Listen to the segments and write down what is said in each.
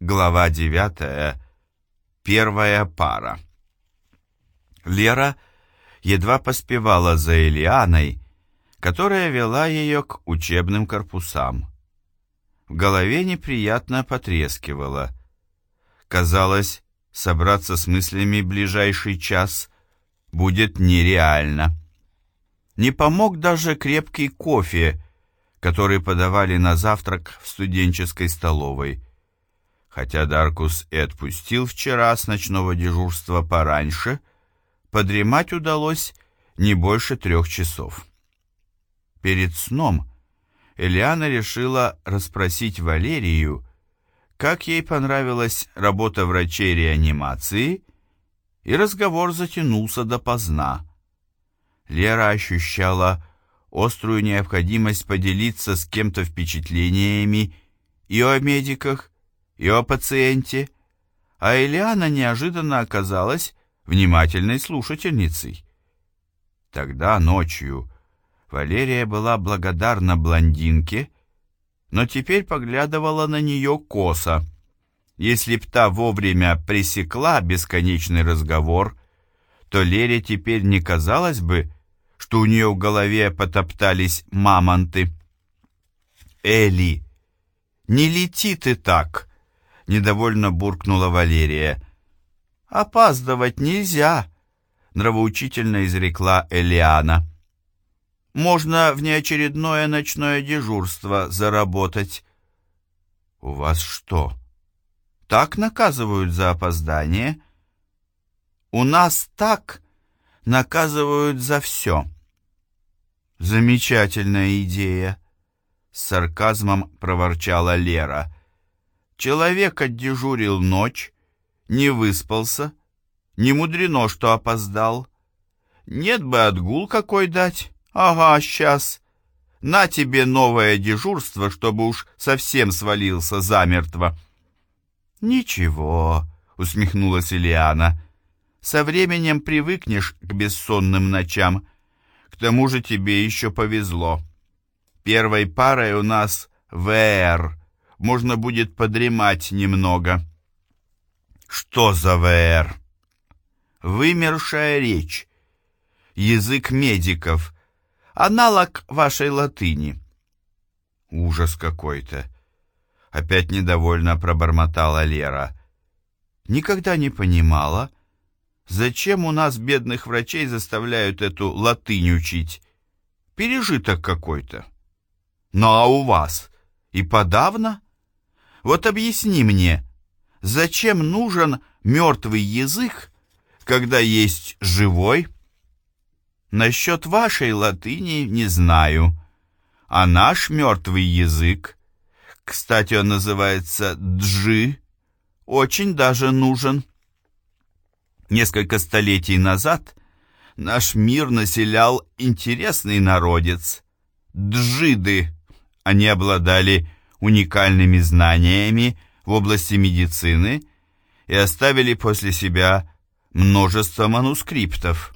Глава 9. Первая пара. Лера едва поспевала за Элианой, которая вела ее к учебным корпусам. В голове неприятно потрескивало. Казалось, собраться с мыслями ближайший час будет нереально. Не помог даже крепкий кофе, который подавали на завтрак в студенческой столовой. Хотя Даркус и отпустил вчера с ночного дежурства пораньше, подремать удалось не больше трех часов. Перед сном Элиана решила расспросить Валерию, как ей понравилась работа врачей реанимации, и разговор затянулся допоздна. Лера ощущала острую необходимость поделиться с кем-то впечатлениями и о медиках, и о пациенте, а Элиана неожиданно оказалась внимательной слушательницей. Тогда ночью Валерия была благодарна блондинке, но теперь поглядывала на нее косо. Если б та вовремя пресекла бесконечный разговор, то Лере теперь не казалось бы, что у нее в голове потоптались мамонты. «Эли, не лети ты так!» — недовольно буркнула Валерия. «Опаздывать нельзя», — нравоучительно изрекла Элиана. «Можно в неочередное ночное дежурство заработать». «У вас что, так наказывают за опоздание?» «У нас так наказывают за все». «Замечательная идея», — с сарказмом проворчала Лера. Человек отдежурил ночь, не выспался, не мудрено, что опоздал. Нет бы отгул какой дать. Ага, сейчас. На тебе новое дежурство, чтобы уж совсем свалился замертво. Ничего, усмехнулась Ильяна. Со временем привыкнешь к бессонным ночам. К тому же тебе еще повезло. Первой парой у нас ВР — можно будет подремать немного. Что за ВР? Вымершая речь. Язык медиков. Аналог вашей латыни. Ужас какой-то. Опять недовольно пробормотала Лера. Никогда не понимала, зачем у нас бедных врачей заставляют эту латынь учить. Пережиток какой-то. Ну а у вас и подавно? Вот объясни мне, зачем нужен мертвый язык, когда есть живой? Насчет вашей латыни не знаю, а наш мертвый язык, кстати, он называется джи, очень даже нужен. Несколько столетий назад наш мир населял интересный народец – джиды. Они обладали уникальными знаниями в области медицины и оставили после себя множество манускриптов.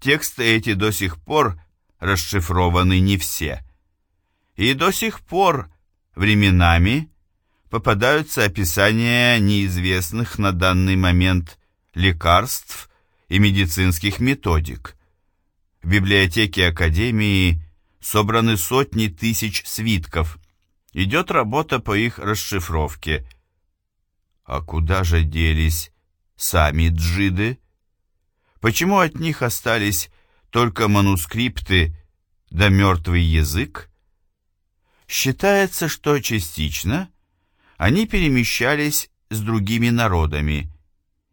Тексты эти до сих пор расшифрованы не все. И до сих пор временами попадаются описания неизвестных на данный момент лекарств и медицинских методик. В библиотеке Академии собраны сотни тысяч свитков – Идет работа по их расшифровке. А куда же делись сами джиды? Почему от них остались только манускрипты да мертвый язык? Считается, что частично они перемещались с другими народами,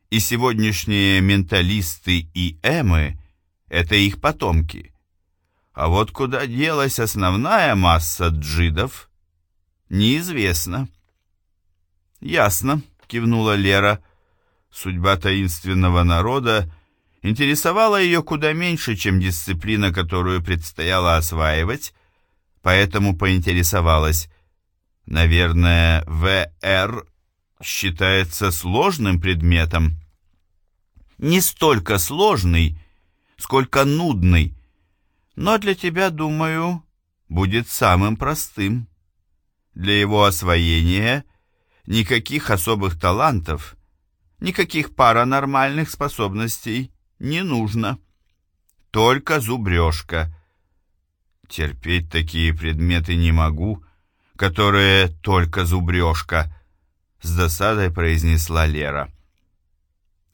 и сегодняшние менталисты и эмы – это их потомки. А вот куда делась основная масса джидов – «Неизвестно». «Ясно», — кивнула Лера. Судьба таинственного народа интересовала ее куда меньше, чем дисциплина, которую предстояло осваивать, поэтому поинтересовалась. «Наверное, ВР считается сложным предметом?» «Не столько сложный, сколько нудный, но для тебя, думаю, будет самым простым». Для его освоения Никаких особых талантов, никаких паранормальных способностей не нужно. Только зубрежка. Терпеть такие предметы не могу, которые только зубрежка, с досадой произнесла Лера.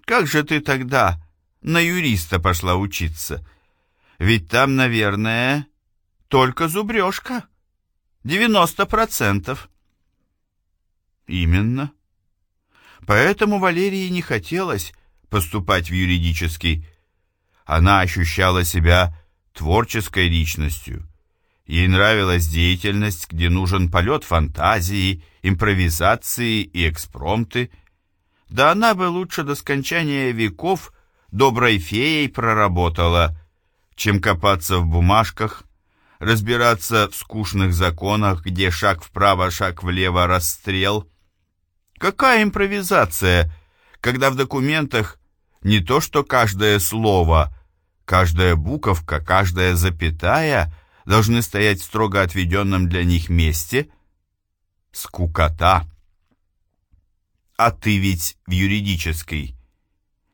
Как же ты тогда на юриста пошла учиться? Ведь там, наверное, только зубрежка. Девяносто процентов. Именно. Поэтому Валерии не хотелось поступать в юридический. Она ощущала себя творческой личностью. Ей нравилась деятельность, где нужен полет фантазии, импровизации и экспромты. Да она бы лучше до скончания веков доброй феей проработала, чем копаться в бумажках, разбираться в скучных законах, где шаг вправо, шаг влево, расстрел. Какая импровизация, когда в документах не то что каждое слово, каждая буковка, каждая запятая должны стоять в строго отведенном для них месте? Скукота. А ты ведь в юридической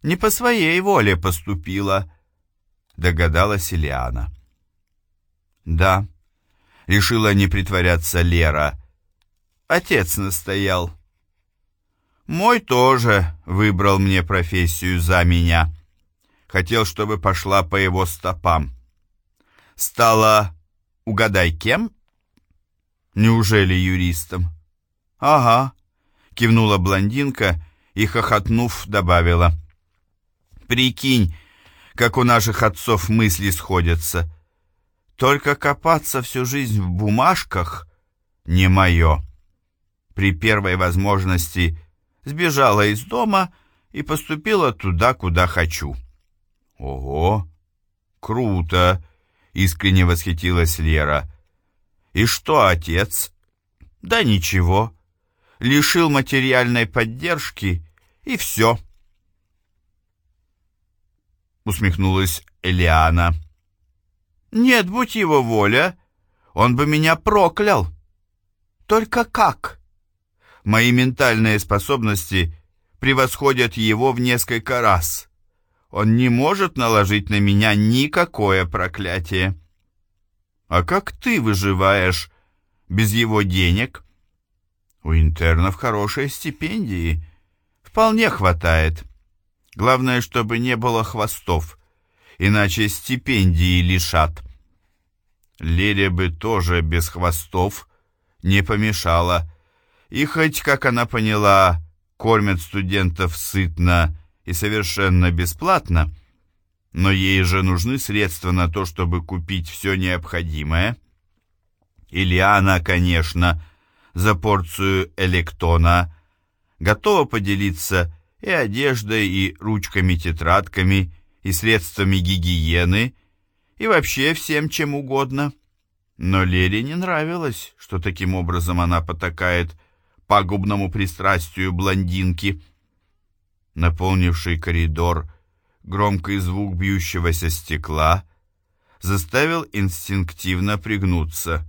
не по своей воле поступила, догадалась Ильяна. Да, решила не притворяться Лера. Отец настоял. Мой тоже выбрал мне профессию за меня. Хотел, чтобы пошла по его стопам. Стала, угадай, кем? Неужели юристом? Ага, кивнула блондинка и, хохотнув, добавила. Прикинь, как у наших отцов мысли сходятся. Только копаться всю жизнь в бумажках не мое. При первой возможности сбежала из дома и поступила туда, куда хочу. Ого, круто, искренне восхитилась Лера. И что отец? Да ничего. Лишил материальной поддержки и все. Усмехнулась Элиана. Нет, будь его воля, он бы меня проклял. Только как? Мои ментальные способности превосходят его в несколько раз. Он не может наложить на меня никакое проклятие. А как ты выживаешь без его денег? У интернов хорошие стипендии. Вполне хватает. Главное, чтобы не было хвостов, иначе стипендии лишат. Лере бы тоже без хвостов не помешало, и хоть, как она поняла, кормят студентов сытно и совершенно бесплатно, но ей же нужны средства на то, чтобы купить все необходимое. Ильяна, конечно, за порцию электона готова поделиться и одеждой, и ручками-тетрадками, и средствами гигиены, и вообще всем чем угодно. Но Лере не нравилось, что таким образом она потакает пагубному пристрастию блондинки. Наполнивший коридор громкий звук бьющегося стекла заставил инстинктивно пригнуться.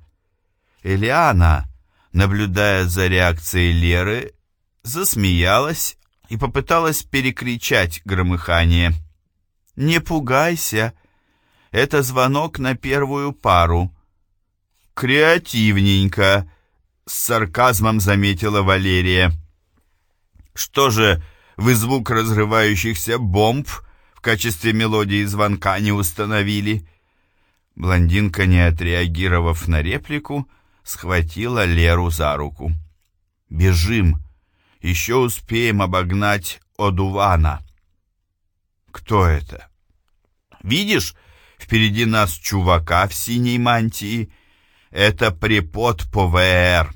Элиана, наблюдая за реакцией Леры, засмеялась и попыталась перекричать громыхание. «Не пугайся, это звонок на первую пару». «Креативненько», с сарказмом заметила Валерия. Что же, вы звук разрывающихся бомб в качестве мелодии звонка не установили? Блондинка, не отреагировав на реплику, схватила Леру за руку. «Бежим! Еще успеем обогнать Одувана!» «Кто это?» «Видишь, впереди нас чувака в синей мантии!» Это препод по ВР.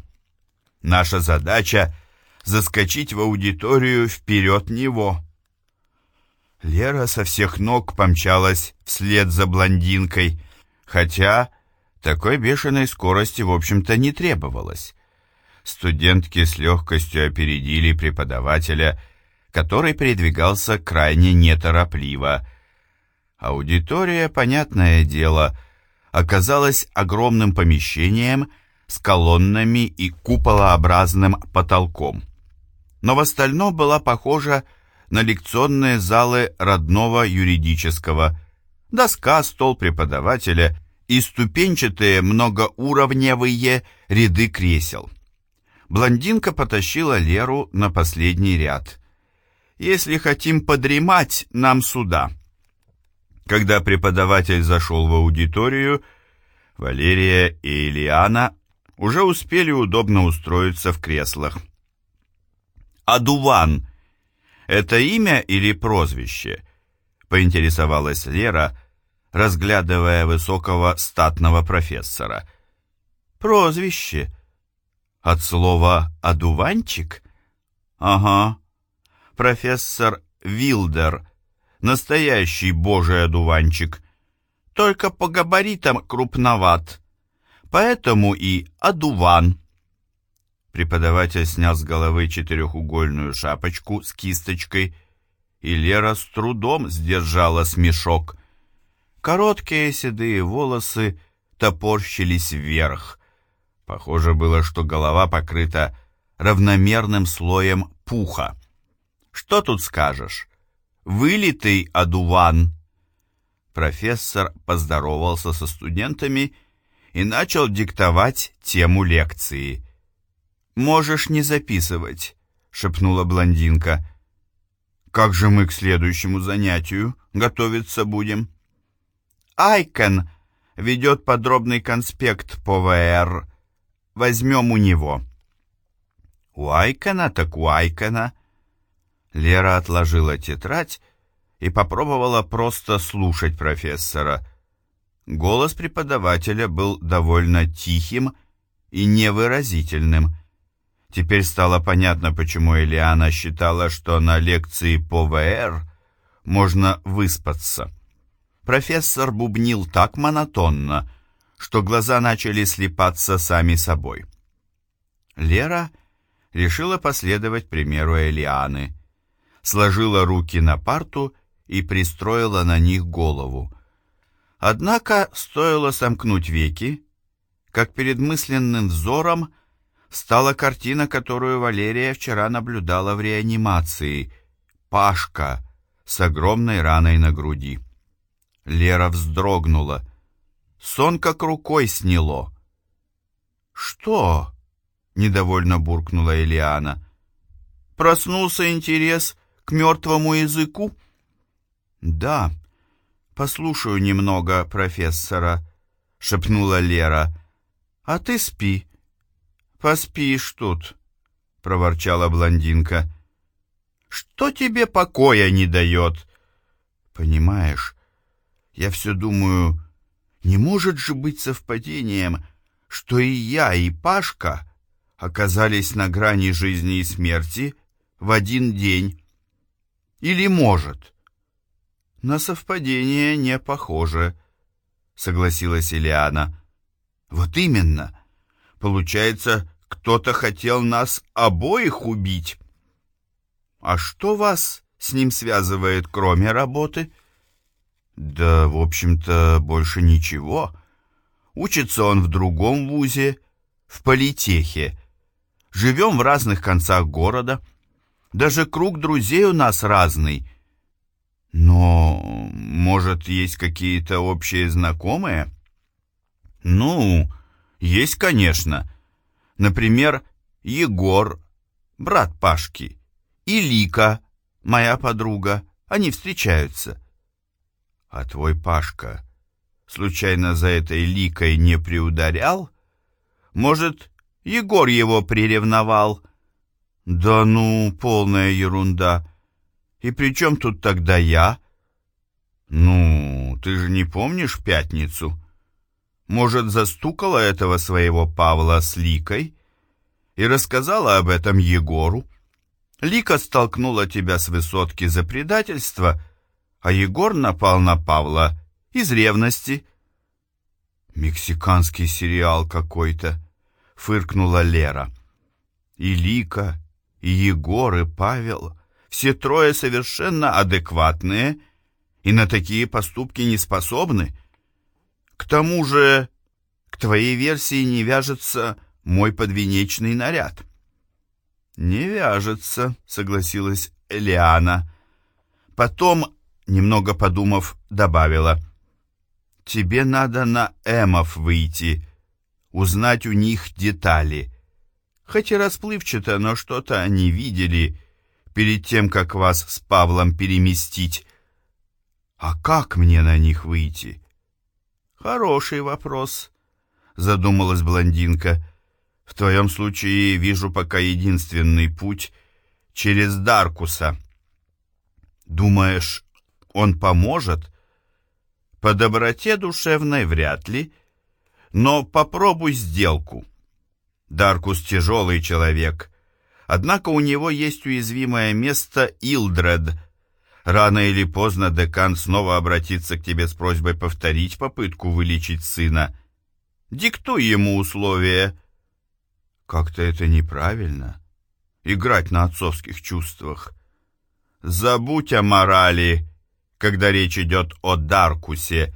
Наша задача — заскочить в аудиторию вперед него. Лера со всех ног помчалась вслед за блондинкой, хотя такой бешеной скорости, в общем-то, не требовалось. Студентки с легкостью опередили преподавателя, который передвигался крайне неторопливо. Аудитория, понятное дело, оказалось огромным помещением с колоннами и куполообразным потолком. но в остальном была похожа на лекционные залы родного юридического, доска, стол преподавателя и ступенчатые многоуровневые ряды кресел. Блондинка потащила Леру на последний ряд. «Если хотим подремать, нам сюда». Когда преподаватель зашел в аудиторию, Валерия и Ильяна уже успели удобно устроиться в креслах. «Адуван» — это имя или прозвище?» — поинтересовалась Лера, разглядывая высокого статного профессора. «Прозвище. От слова «одуванчик»?» «Ага. Профессор Вилдер. Настоящий божий одуванчик. Только по габаритам крупноват. Поэтому и одуван». Преподаватель снял с головы четырехугольную шапочку с кисточкой, и Лера с трудом сдержала смешок. Короткие седые волосы топорщились вверх. Похоже было, что голова покрыта равномерным слоем пуха. Что тут скажешь? Вылитый одуван. Профессор поздоровался со студентами и начал диктовать тему лекции. «Можешь не записывать», — шепнула блондинка. «Как же мы к следующему занятию готовиться будем?» «Айкен ведет подробный конспект по ВР. Возьмем у него». «У Айкена так у Айкена». Лера отложила тетрадь и попробовала просто слушать профессора. Голос преподавателя был довольно тихим и невыразительным. Теперь стало понятно, почему Элиана считала, что на лекции по ВР можно выспаться. Профессор бубнил так монотонно, что глаза начали слепаться сами собой. Лера решила последовать примеру Элианы. Сложила руки на парту и пристроила на них голову. Однако стоило сомкнуть веки, как перед мысленным взором стала картина, которую Валерия вчера наблюдала в реанимации. Пашка с огромной раной на груди. Лера вздрогнула. Сон как рукой сняло. «Что?» — недовольно буркнула Элиана. «Проснулся интерес к мертвому языку?» «Да, послушаю немного профессора», — шепнула Лера. «А ты спи, «Поспишь тут», — проворчала блондинка. «Что тебе покоя не дает?» «Понимаешь, я все думаю, не может же быть совпадением, что и я, и Пашка оказались на грани жизни и смерти в один день. Или может?» «На совпадение не похоже», — согласилась Ильяна. «Вот именно. Получается, кто-то хотел нас обоих убить. А что вас с ним связывает, кроме работы? Да, в общем-то, больше ничего. Учится он в другом вузе, в политехе. Живем в разных концах города. Даже круг друзей у нас разный. Но, может, есть какие-то общие знакомые? Ну, есть, конечно. Например, Егор, брат Пашки, и Лика, моя подруга. Они встречаются. А твой Пашка случайно за этой Ликой не приударял? Может, Егор его приревновал? Да ну, полная ерунда. И при чем тут тогда я? Ну, ты же не помнишь пятницу? Может, застукала этого своего Павла с Ликой и рассказала об этом Егору? Лика столкнула тебя с высотки за предательство, а Егор напал на Павла из ревности. «Мексиканский сериал какой-то», — фыркнула Лера. «И Лика, Егор, и Павел, все трое совершенно адекватные и на такие поступки не способны». К тому же, к твоей версии не вяжется мой подвенечный наряд. «Не вяжется», — согласилась Элиана. Потом, немного подумав, добавила. «Тебе надо на Эмов выйти, узнать у них детали. Хоть и расплывчато, но что-то они видели перед тем, как вас с Павлом переместить. А как мне на них выйти?» «Хороший вопрос», — задумалась блондинка. «В твоем случае вижу пока единственный путь через Даркуса». «Думаешь, он поможет?» «По доброте душевной вряд ли, но попробуй сделку». Даркус тяжелый человек, однако у него есть уязвимое место Илдред — Рано или поздно декан снова обратится к тебе с просьбой повторить попытку вылечить сына. Диктуй ему условия. Как-то это неправильно. Играть на отцовских чувствах. Забудь о морали, когда речь идет о Даркусе,